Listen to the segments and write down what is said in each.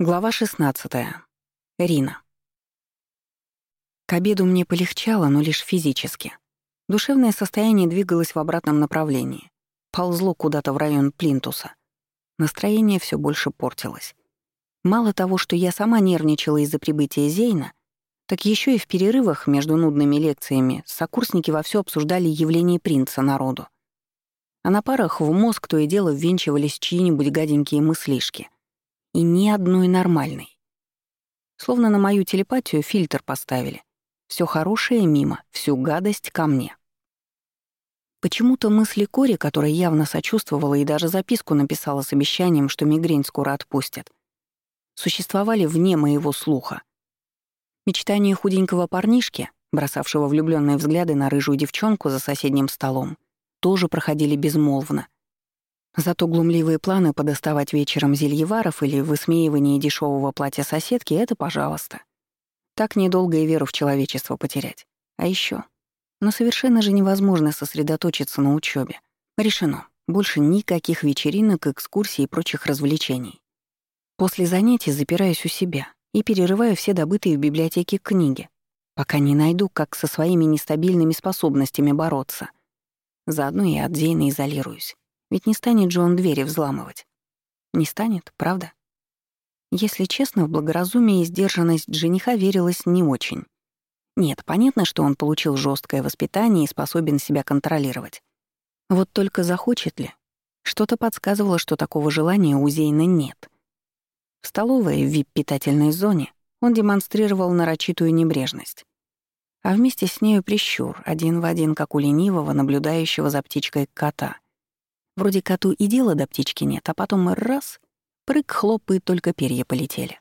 Глава 16. Рина. К обеду мне полегчало, но лишь физически. Душевное состояние двигалось в обратном направлении. Ползло куда-то в район Плинтуса. Настроение все больше портилось. Мало того, что я сама нервничала из-за прибытия Зейна, так еще и в перерывах между нудными лекциями сокурсники вовсю обсуждали явление принца народу. А на парах в мозг то и дело ввинчивались чьи-нибудь гаденькие мыслишки. И ни одной нормальной. Словно на мою телепатию фильтр поставили. Все хорошее мимо, всю гадость ко мне. Почему-то мысли Кори, которая явно сочувствовала и даже записку написала с обещанием, что мигрень скоро отпустят, существовали вне моего слуха. Мечтания худенького парнишки, бросавшего влюбленные взгляды на рыжую девчонку за соседним столом, тоже проходили безмолвно, Зато глумливые планы подоставать вечером зельеваров или высмеивание дешевого платья соседки — это пожалуйста. Так недолго и веру в человечество потерять. А еще, Но совершенно же невозможно сосредоточиться на учебе. Решено. Больше никаких вечеринок, экскурсий и прочих развлечений. После занятий запираюсь у себя и перерываю все добытые в библиотеке книги, пока не найду, как со своими нестабильными способностями бороться. Заодно и от Зейна изолируюсь. Ведь не станет же он двери взламывать. Не станет, правда? Если честно, в благоразумие и сдержанность жениха верилось не очень. Нет, понятно, что он получил жесткое воспитание и способен себя контролировать. Вот только захочет ли? Что-то подсказывало, что такого желания у Зейна нет. В столовой в вип-питательной зоне он демонстрировал нарочитую небрежность. А вместе с нею прищур, один в один, как у ленивого, наблюдающего за птичкой кота. Вроде коту и дела до птички нет, а потом раз — прыг, хлоп, и только перья полетели.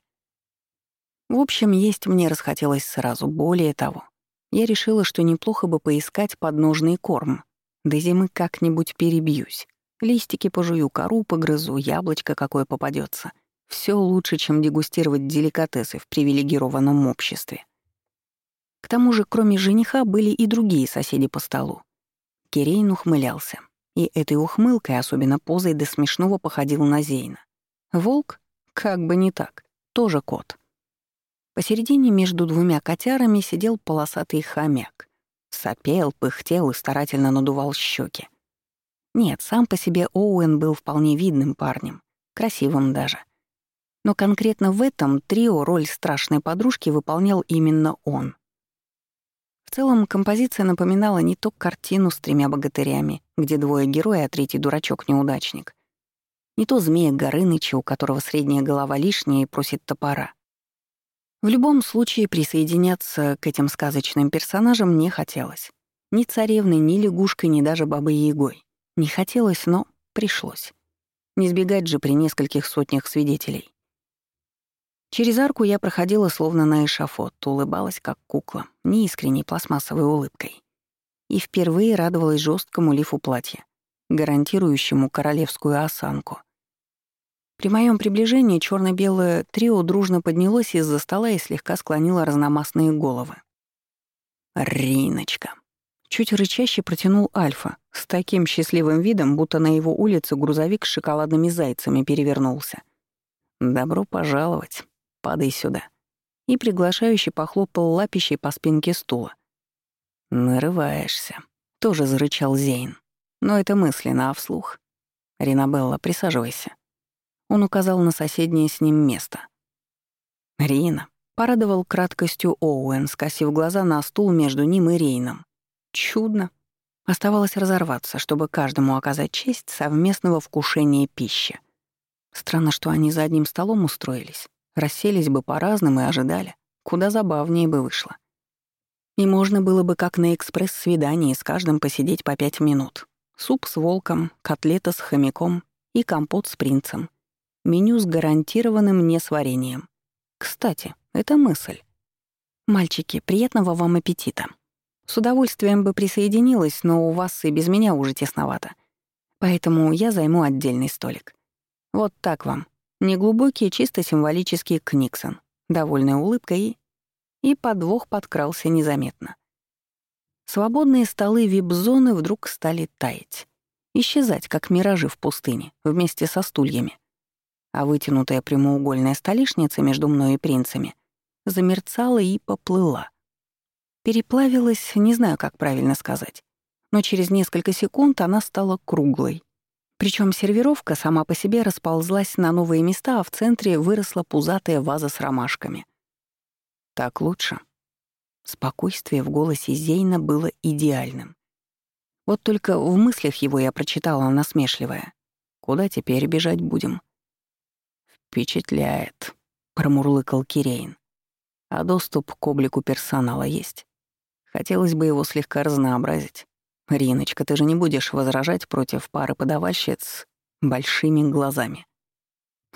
В общем, есть мне расхотелось сразу, более того. Я решила, что неплохо бы поискать подножный корм. До зимы как-нибудь перебьюсь. Листики пожую, кору погрызу, яблочко какое попадется. Все лучше, чем дегустировать деликатесы в привилегированном обществе. К тому же, кроме жениха, были и другие соседи по столу. Кирейн ухмылялся. И этой ухмылкой, особенно позой, до смешного походил на Зейна. Волк? Как бы не так. Тоже кот. Посередине между двумя котярами сидел полосатый хомяк. Сопел, пыхтел и старательно надувал щеки. Нет, сам по себе Оуэн был вполне видным парнем, красивым даже. Но конкретно в этом трио роль страшной подружки выполнял именно он. В целом, композиция напоминала не то картину с тремя богатырями, где двое героя, а третий дурачок-неудачник, не то змея Горыныча, у которого средняя голова лишняя и просит топора. В любом случае присоединяться к этим сказочным персонажам не хотелось. Ни царевной, ни лягушкой, ни даже бабой-ягой. Не хотелось, но пришлось. Не сбегать же при нескольких сотнях свидетелей. Через арку я проходила словно на эшафот, улыбалась как кукла, неискренней пластмассовой улыбкой. И впервые радовалась жесткому лифу платья, гарантирующему королевскую осанку. При моем приближении черно белое трио дружно поднялось из-за стола и слегка склонило разномастные головы. «Риночка!» Чуть рычаще протянул Альфа, с таким счастливым видом, будто на его улице грузовик с шоколадными зайцами перевернулся. «Добро пожаловать!» Падай сюда». И приглашающий похлопал лапищей по спинке стула. «Нарываешься», — тоже зарычал Зейн. Но это мысленно, а вслух. «Ринабелла, присаживайся». Он указал на соседнее с ним место. «Рина», — порадовал краткостью Оуэн, скосив глаза на стул между ним и Рейном. «Чудно». Оставалось разорваться, чтобы каждому оказать честь совместного вкушения пищи. Странно, что они за одним столом устроились. Расселись бы по-разному и ожидали. Куда забавнее бы вышло. И можно было бы как на экспресс-свидании с каждым посидеть по пять минут. Суп с волком, котлета с хомяком и компот с принцем. Меню с гарантированным несварением. Кстати, это мысль. «Мальчики, приятного вам аппетита. С удовольствием бы присоединилась, но у вас и без меня уже тесновато. Поэтому я займу отдельный столик. Вот так вам. Неглубокий, чисто символический Книксон, довольная улыбкой и... И подвох подкрался незаметно. Свободные столы вип-зоны вдруг стали таять. Исчезать, как миражи в пустыне, вместе со стульями. а вытянутая прямоугольная столешница между мной и принцами замерцала и поплыла. Переплавилась, не знаю, как правильно сказать, но через несколько секунд она стала круглой. Причем сервировка сама по себе расползлась на новые места, а в центре выросла пузатая ваза с ромашками. Так лучше. Спокойствие в голосе Зейна было идеальным. Вот только в мыслях его я прочитала насмешливое. «Куда теперь бежать будем?» «Впечатляет», — промурлыкал Кирейн. «А доступ к облику персонала есть. Хотелось бы его слегка разнообразить. Риночка, ты же не будешь возражать против пары подавальщиц большими глазами».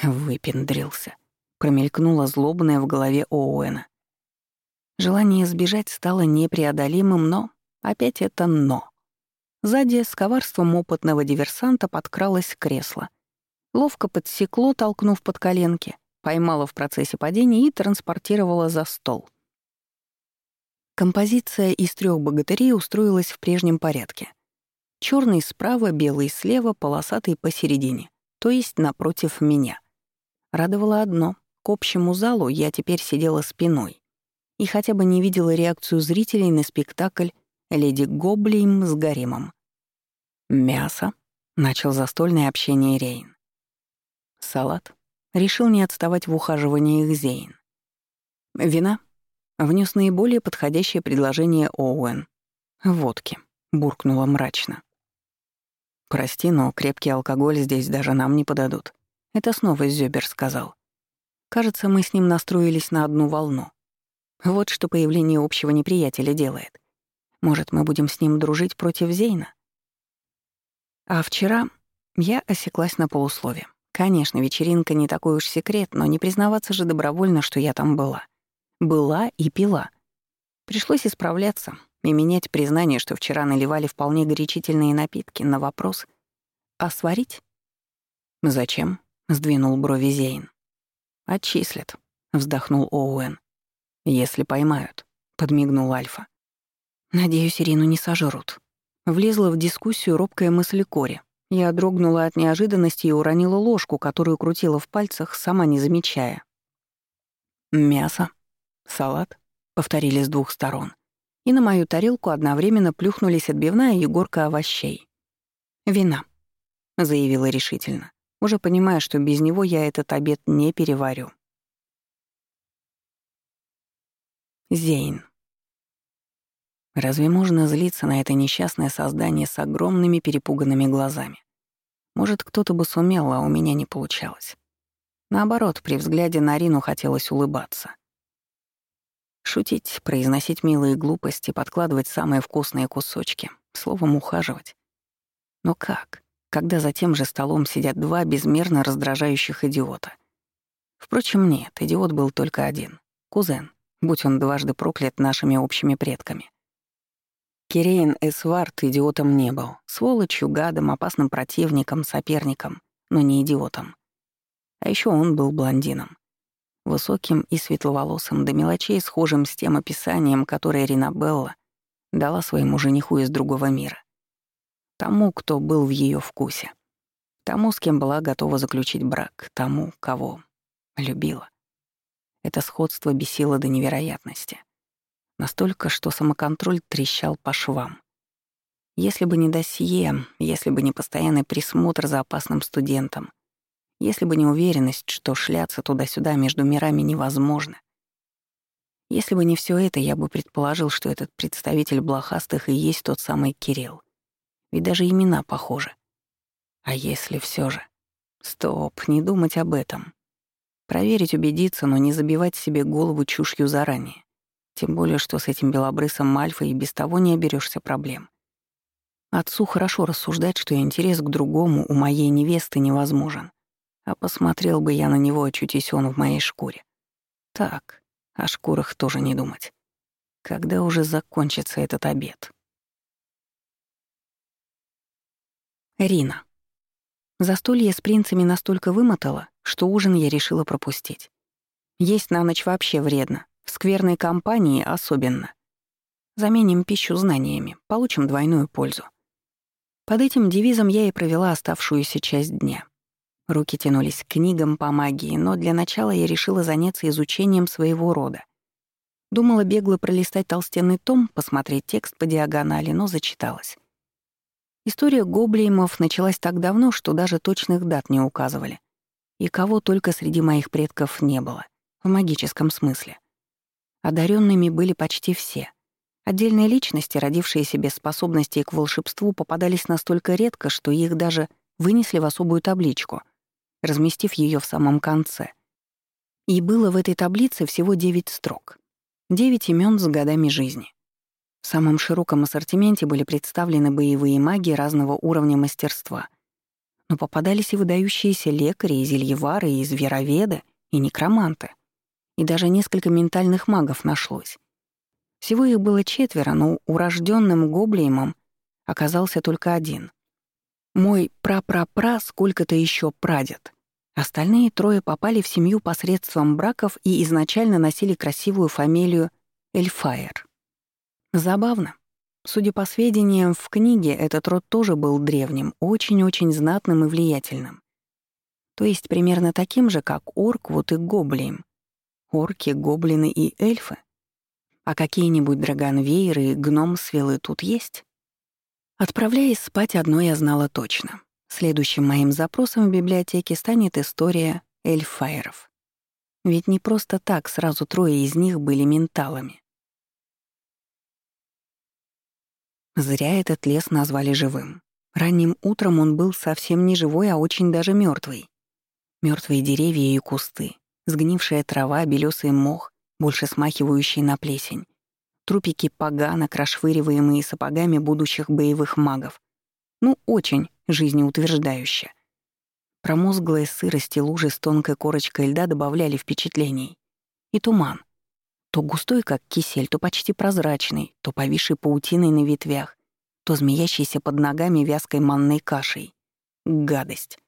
Выпендрился. Промелькнуло злобное в голове Оуэна. Желание сбежать стало непреодолимым, но опять это «но». Сзади с коварством опытного диверсанта подкралось кресло. Ловко подсекло, толкнув под коленки, поймало в процессе падения и транспортировало за стол. Композиция из трех богатырей устроилась в прежнем порядке. Черный справа, белый слева, полосатый посередине, то есть напротив меня. Радовало одно — к общему залу я теперь сидела спиной и хотя бы не видела реакцию зрителей на спектакль «Леди Гоблим с гаремом». «Мясо», — начал застольное общение Рейн. «Салат», — решил не отставать в ухаживании их Зейн. «Вина», — внес наиболее подходящее предложение Оуэн. «Водки», — буркнула мрачно. «Прости, но крепкий алкоголь здесь даже нам не подадут». Это снова Зёбер сказал. Кажется, мы с ним настроились на одну волну. Вот что появление общего неприятеля делает. Может, мы будем с ним дружить против Зейна? А вчера я осеклась на полуслове. Конечно, вечеринка не такой уж секрет, но не признаваться же добровольно, что я там была. Была и пила. Пришлось исправляться и менять признание, что вчера наливали вполне горячительные напитки, на вопрос «А сварить?» «Зачем?» — сдвинул брови Зейн. «Отчислят», — вздохнул Оуэн. «Если поймают», — подмигнул Альфа. «Надеюсь, Ирину не сожрут». Влезла в дискуссию робкая мысль Кори. Я дрогнула от неожиданности и уронила ложку, которую крутила в пальцах, сама не замечая. «Мясо? Салат?» — повторили с двух сторон. И на мою тарелку одновременно плюхнулись отбивная и горка овощей. «Вина», — заявила решительно, уже понимая, что без него я этот обед не переварю. Зейн. Разве можно злиться на это несчастное создание с огромными перепуганными глазами? Может, кто-то бы сумел, а у меня не получалось. Наоборот, при взгляде на Рину хотелось улыбаться. Шутить, произносить милые глупости, подкладывать самые вкусные кусочки, словом, ухаживать. Но как, когда за тем же столом сидят два безмерно раздражающих идиота? Впрочем, нет, идиот был только один — кузен будь он дважды проклят нашими общими предками. Кирейн Эсвард идиотом не был, сволочью, гадом, опасным противником, соперником, но не идиотом. А еще он был блондином. Высоким и светловолосым, до мелочей схожим с тем описанием, которое Ринабелла дала своему жениху из другого мира. Тому, кто был в ее вкусе. Тому, с кем была готова заключить брак. Тому, кого любила. Это сходство бесило до невероятности. Настолько, что самоконтроль трещал по швам. Если бы не досье, если бы не постоянный присмотр за опасным студентом, если бы не уверенность, что шляться туда-сюда между мирами невозможно, если бы не все это, я бы предположил, что этот представитель блохастых и есть тот самый Кирилл. Ведь даже имена похожи. А если все же? Стоп, не думать об этом. Проверить, убедиться, но не забивать себе голову чушью заранее. Тем более, что с этим белобрысом Мальфа и без того не оберешься проблем. Отцу хорошо рассуждать, что интерес к другому у моей невесты невозможен. А посмотрел бы я на него, очутись он в моей шкуре. Так, о шкурах тоже не думать. Когда уже закончится этот обед? Рина. Застолье с принцами настолько вымотало, что ужин я решила пропустить. Есть на ночь вообще вредно, в скверной компании особенно. Заменим пищу знаниями, получим двойную пользу. Под этим девизом я и провела оставшуюся часть дня. Руки тянулись к книгам по магии, но для начала я решила заняться изучением своего рода. Думала бегло пролистать толстенный том, посмотреть текст по диагонали, но зачиталась. История гоблеймов началась так давно, что даже точных дат не указывали. И кого только среди моих предков не было, в магическом смысле. Одаренными были почти все. Отдельные личности, родившиеся без способностей к волшебству, попадались настолько редко, что их даже вынесли в особую табличку, разместив ее в самом конце. И было в этой таблице всего девять строк. Девять имен с годами жизни. В самом широком ассортименте были представлены боевые маги разного уровня мастерства. Но попадались и выдающиеся лекари, и зельевары, и звероведы, и некроманты. И даже несколько ментальных магов нашлось. Всего их было четверо, но урожденным гоблеймом оказался только один. Мой пра-пра-пра сколько-то еще прадед. Остальные трое попали в семью посредством браков и изначально носили красивую фамилию Эльфайер. Забавно. Судя по сведениям в книге, этот род тоже был древним, очень-очень знатным и влиятельным. То есть примерно таким же, как Орквуд и Гоблин. Орки, гоблины и эльфы. А какие-нибудь драгонвейры и гномсвелы тут есть? Отправляясь спать, одно я знала точно. Следующим моим запросом в библиотеке станет история эльфайров. Ведь не просто так сразу трое из них были менталами. Зря этот лес назвали живым. Ранним утром он был совсем не живой, а очень даже мертвый. Мертвые деревья и кусты, сгнившая трава, белесый мох, больше смахивающий на плесень, трупики поганок, расшвыриваемые сапогами будущих боевых магов. Ну, очень жизнеутверждающе. Промозглая сырость и лужи с тонкой корочкой льда добавляли впечатлений. И туман. То густой, как кисель, то почти прозрачный, то повисший паутиной на ветвях, то змеящийся под ногами вязкой манной кашей. Гадость.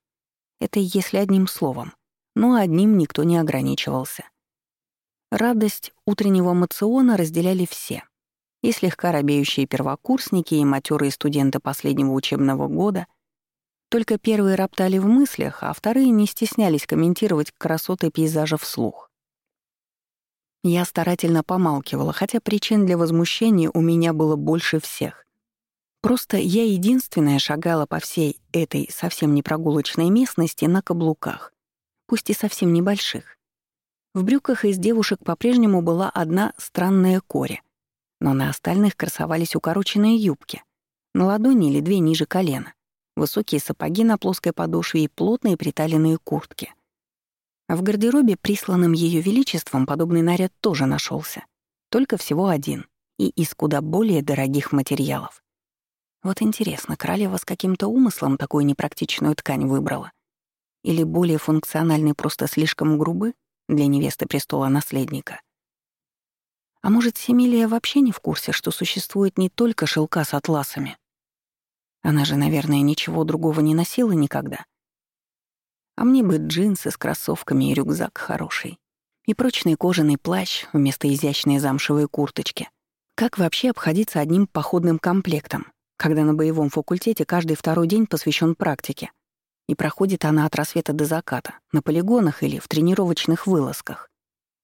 Это если одним словом. Но одним никто не ограничивался. Радость утреннего мациона разделяли все. И слегка робеющие первокурсники, и матерые студенты последнего учебного года. Только первые роптали в мыслях, а вторые не стеснялись комментировать красоты пейзажа вслух. Я старательно помалкивала, хотя причин для возмущения у меня было больше всех. Просто я единственная шагала по всей этой совсем не прогулочной местности на каблуках, пусть и совсем небольших. В брюках из девушек по-прежнему была одна странная коря, но на остальных красовались укороченные юбки, на ладони или две ниже колена, высокие сапоги на плоской подошве и плотные приталенные куртки. А в гардеробе, присланном Ее Величеством, подобный наряд тоже нашелся, только всего один и из куда более дорогих материалов. Вот интересно, королева с каким-то умыслом такую непрактичную ткань выбрала? Или более функциональный просто слишком грубый? для невесты престола наследника. А может, Семилия вообще не в курсе, что существует не только шелка с атласами? Она же, наверное, ничего другого не носила никогда. А мне бы джинсы с кроссовками и рюкзак хороший. И прочный кожаный плащ вместо изящной замшевой курточки. Как вообще обходиться одним походным комплектом, когда на боевом факультете каждый второй день посвящен практике? И проходит она от рассвета до заката, на полигонах или в тренировочных вылазках.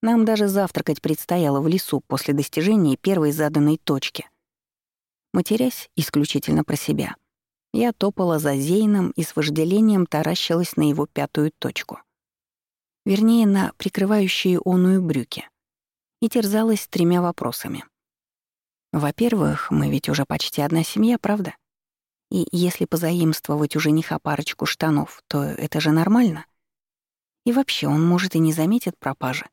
Нам даже завтракать предстояло в лесу после достижения первой заданной точки. Матерясь исключительно про себя, я топала за Зейном и с вожделением таращилась на его пятую точку. Вернее, на прикрывающие оную брюки. И терзалась тремя вопросами. Во-первых, мы ведь уже почти одна семья, правда? И если позаимствовать у жениха парочку штанов, то это же нормально. И вообще он, может, и не заметит пропажи.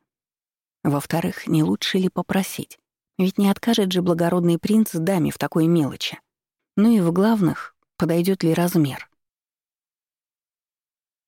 Во-вторых, не лучше ли попросить? Ведь не откажет же благородный принц даме в такой мелочи. Ну и в главных, подойдет ли размер.